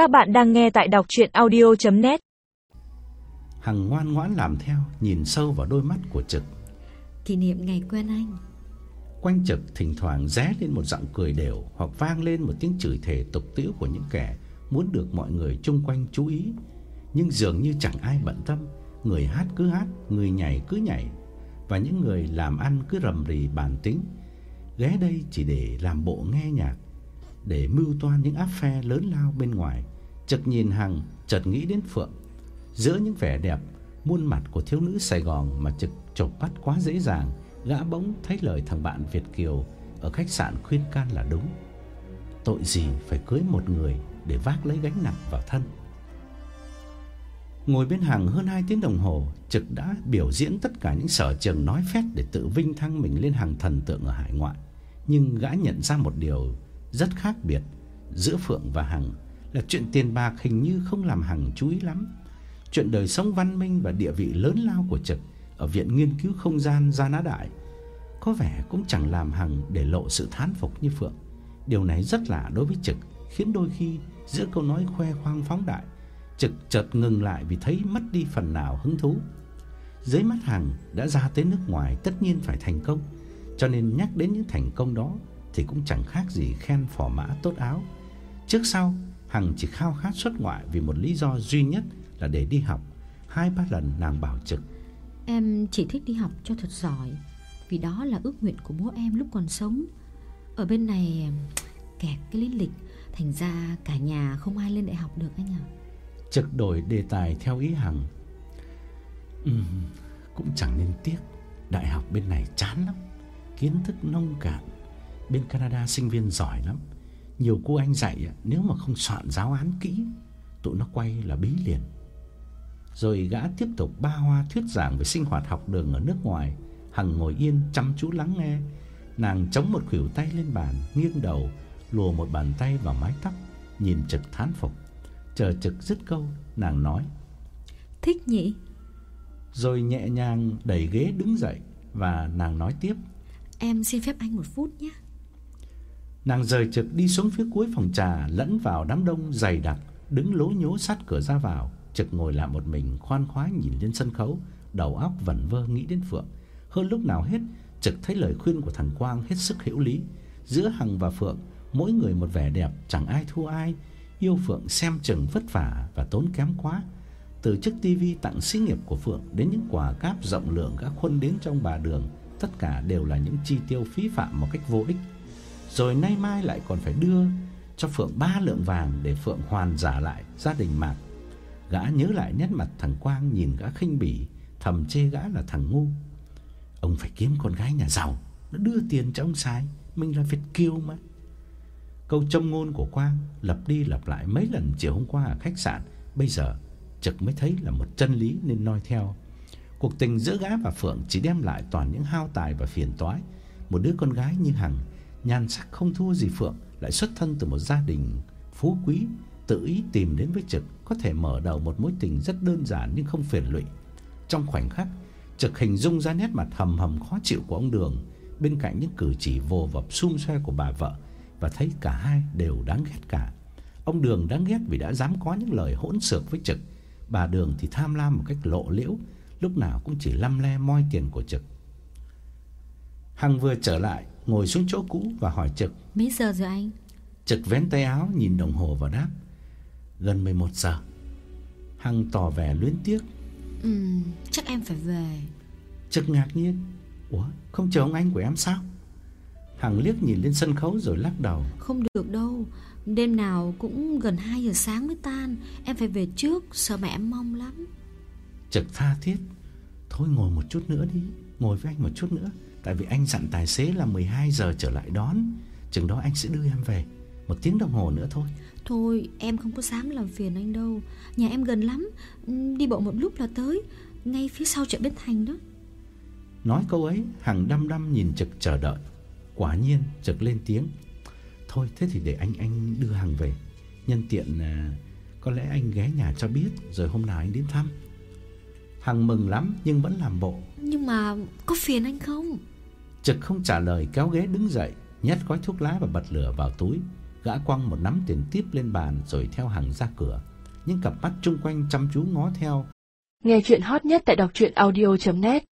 Các bạn đang nghe tại đọc audio net Hằng ngoan ngoãn làm theo, nhìn sâu vào đôi mắt của Trực. Kỷ niệm ngày quen anh. Quanh Trực thỉnh thoảng ré lên một giọng cười đều hoặc vang lên một tiếng chửi thề tục tĩu của những kẻ muốn được mọi người chung quanh chú ý, nhưng dường như chẳng ai bận tâm, người hát cứ hát, người nhảy cứ nhảy và những người làm ăn cứ rầm rì bản tính. Ghé đây chỉ để làm bộ nghe nhạc, để mưu toan những áp phe lớn lao bên ngoài. Chợt nhìn Hằng, chợt nghĩ đến Phượng. Giữa những vẻ đẹp muôn mặt của thiếu nữ Sài Gòn mà trực chộp bắt quá dễ dàng, gã bỗng thấy lời thằng bạn Việt kiều ở khách sạn khuyên can là đúng. Tội gì phải cưới một người để vác lấy gánh nặng vào thân. Ngồi bên hàng hơn 2 tiếng đồng hồ, Trực đã biểu diễn tất cả những sở trường nói phét để tự vinh thăng mình lên hàng thần tượng ở hải ngoại. Nhưng gã nhận ra một điều rất khác biệt giữa Phượng và Hằng là chuyện tiền bạc hình như không làm Hằng chú ý lắm. Chuyện đời sống văn minh và địa vị lớn lao của Trực ở viện nghiên cứu không gian Gia ná Đại có vẻ cũng chẳng làm Hằng để lộ sự thán phục như Phượng. Điều này rất lạ đối với Trực, khiến đôi khi giữa câu nói khoe khoang phóng đại, Trực chợt ngừng lại vì thấy mất đi phần nào hứng thú. Dưới mắt Hằng đã ra tới nước ngoài tất nhiên phải thành công, cho nên nhắc đến những thành công đó thì cũng chẳng khác gì khen phò mã tốt áo. Trước sau, Hằng chỉ khao khát xuất ngoại vì một lý do duy nhất là để đi học. Hai ba lần nàng bảo Trực Em chỉ thích đi học cho thật giỏi Vì đó là ước nguyện của bố em lúc còn sống Ở bên này kẹt cái lý lịch Thành ra cả nhà không ai lên đại học được anh ạ Trực đổi đề tài theo ý Hằng. Ừm, cũng chẳng nên tiếc, đại học bên này chán lắm, kiến thức nông cạn. Bên Canada sinh viên giỏi lắm. Nhiều cô anh dạy nếu mà không soạn giáo án kỹ, tụi nó quay là bí liền. Rồi gã tiếp tục ba hoa thuyết giảng về sinh hoạt học đường ở nước ngoài, Hằng ngồi yên chăm chú lắng nghe. Nàng chống một khuỷu tay lên bàn, nghiêng đầu, lùa một bàn tay vào mái tóc, nhìn Trực thán phục. Chờ Trực dứt câu, nàng nói: Thích nhỉ? rồi nhẹ nhàng đẩy ghế đứng dậy và nàng nói tiếp. Em xin phép anh một phút nhé Nàng rời trực đi xuống phía cuối phòng trà lẫn vào đám đông dày đặc, đứng lố nhố sát cửa ra vào. Trực ngồi lại một mình khoan khoái nhìn lên sân khấu, đầu óc vẩn vơ nghĩ đến Phượng. Hơn lúc nào hết, Trực thấy lời khuyên của thằng Quang hết sức hữu lý. Giữa Hằng và Phượng, mỗi người một vẻ đẹp, chẳng ai thua ai. Yêu Phượng xem chừng vất vả và tốn kém quá. Từ chiếc tivi tặng xí nghiệp của Phượng đến những quà cáp rộng lượng các khuân đến trong bà đường, tất cả đều là những chi tiêu phí phạm một cách vô ích. Rồi nay mai lại còn phải đưa cho Phượng ba lượng vàng để Phượng hoàn trả lại gia đình Mạc. Gã nhớ lại nét mặt thằng Quang nhìn gã khinh bỉ, thầm chê gã là thằng ngu. Ông phải kiếm con gái nhà giàu, nó đưa tiền cho ông xài, mình là Việt kiều mà. Câu châm ngôn của Quang lặp đi lặp lại mấy lần chiều hôm qua ở khách sạn, bây giờ Trực mới thấy là một chân lý nên noi theo. Cuộc tình giữa gã và Phượng chỉ đem lại toàn những hao tài và phiền toái. Một đứa con gái như Hằng, nhan sắc không thua gì Phượng, lại xuất thân từ một gia đình phú quý, tự ý tìm đến với Trực, có thể mở đầu một mối tình rất đơn giản nhưng không phiền lụy. Trong khoảnh khắc, Trực hình dung ra nét mặt hầm hầm khó chịu của ông Đường, bên cạnh những cử chỉ vô vập xung xoe của bà vợ và thấy cả hai đều đáng ghét cả. Ông Đường đáng ghét vì đã dám có những lời hỗn xược với Trực, bà Đường thì tham lam một cách lộ liễu, lúc nào cũng chỉ lăm le moi tiền của Trực. Hằng vừa trở lại, ngồi xuống chỗ cũ và hỏi Trực. Mấy giờ rồi anh? Trực vén tay áo nhìn đồng hồ và đáp. Gần 11 giờ. Hằng tỏ vẻ luyến tiếc. Ừm, chắc em phải về Trực ngạc nhiên. Ủa, không chờ ông anh của em sao? Hằng liếc nhìn lên sân khấu rồi lắc đầu. Không được đâu Đêm nào cũng gần 2 giờ sáng mới tan Em phải về trước Sợ mẹ em mong lắm Trực tha thiết. Thôi ngồi một chút nữa đi, ngồi với anh một chút nữa. Tại vì anh dặn tài xế là 12 giờ trở lại đón. Chừng đó anh sẽ đưa em về. Một tiếng đồng hồ nữa thôi. Thôi em không có dám làm phiền anh đâu Nhà em gần lắm Đi bộ một lúc là tới Ngay phía sau chợ Bến Thành đó Nói câu ấy, Hằng đăm đăm nhìn Trực chờ đợi. Quả nhiên, Trực lên tiếng. Thôi thế thì để anh anh đưa Hằng về. Nhân tiện à, có lẽ anh ghé nhà cho biết rồi hôm nào anh đến thăm. Hằng mừng lắm nhưng vẫn làm bộ. Nhưng mà có phiền anh không Trực không trả lời kéo ghế đứng dậy, nhét gói thuốc lá và bật lửa vào túi. Gã quăng một nắm tiền tiếp lên bàn rồi theo Hằng ra cửa. Những cặp mắt chung quanh chăm chú ngó theo. Nghe chuyện hot nhất tại đọc truyện audio net